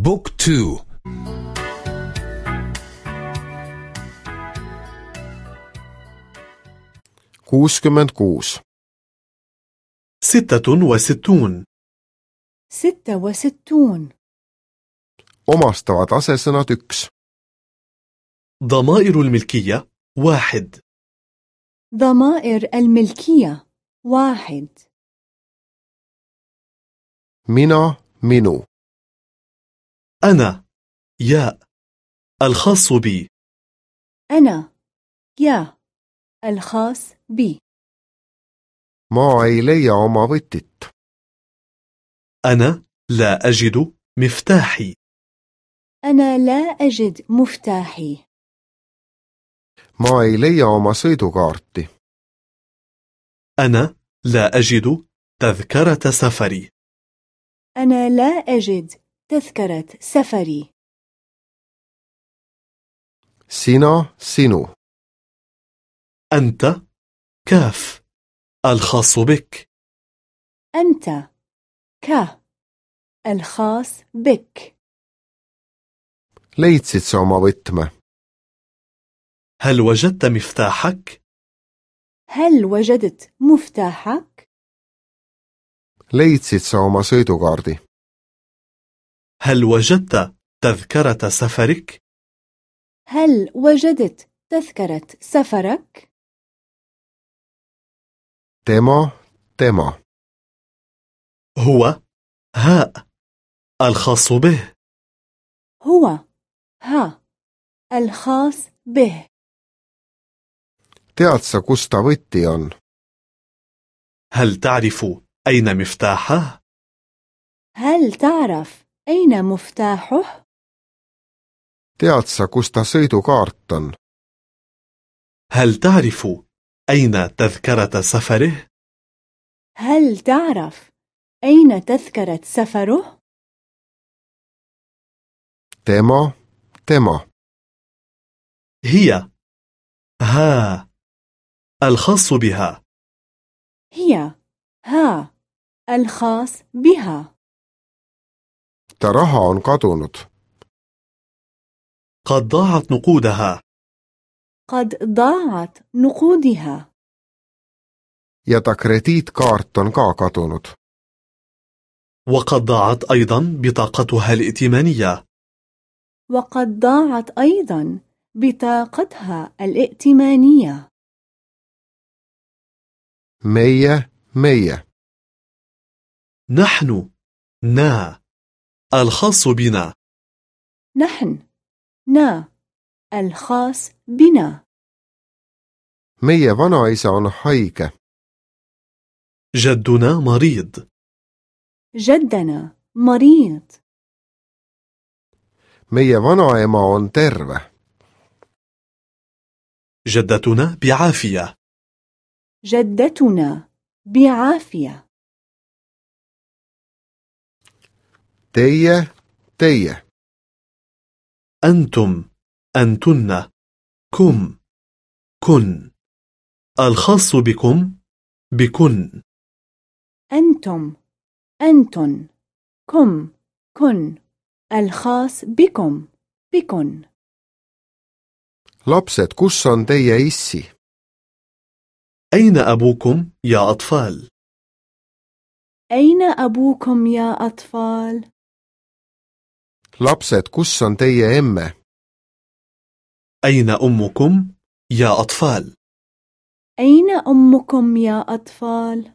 بوك تو. kuuskümmend kuus. ستة وستون. ستة وستون. omastavad asesõnad üks. ضمائر الملكية واحد. ضمائر الملكية واحد. mina minu. أنا يا الخاص بي. أنا يا الخاص بي. leia oma võtit أنا لا أجد مفتاحي. أنا لا أجد مفتاحي. leia oma sõidukaarti أنا لا أجد تذكرة سفري. أنا لا أجد تذكرة سفري. sina sinu أنت كاف الخاص بك. أنت ك الخاص بك. leidsid sa oma võtme هل وجدت مفتاحك؟ هل وجدت مفتاحك؟ leidsid sa oma sõidukaardi هل وجدت تذكرة سفرك؟ هل وجدت تذكرة سفرك؟ tema tema هو هاء الخاص به هو ها الخاص به tead sa kus ta võti on هل تعرف أين مفتاحه؟ هل تعرف أين مفتاحه؟ tead sa kus ta sõidukaart on هل تعرف أين تذكرة سفره؟ هل تعرف أين تذكرة سفره؟ tema tema هي. ها. الخاص بها. هي. ها. الخاص بها. Ta raha on kadunud قد ضاعت نقودها. قد ضاعت نقودها. ja ta krediitkaart on ka kadunud وقد ضاعت أيضا بطاقتها الائتمانية. وقد ضاعت أيضا بطاقتها الائتمانية. meie meie نحن نا. الخاص بنا. نحن. نا. الخاص بنا. meie vanaisa on haige جدنا مريض. جدنا مريض. meie vanaema on terve جدتنا بعافية. جدتنا بعافية. Teie teie أنتم أنتن كم كن. الخاص بكم بكن. أنتم أنتن كم كن. الخاص بكم بكن. lapsed kus on teie issi أين أبوكم يا أطفال؟ أين أبوكم يا أطفال؟ Lapsed kus on teie emme أين أمكم يا أطفال؟ أين أمكم يا أطفال؟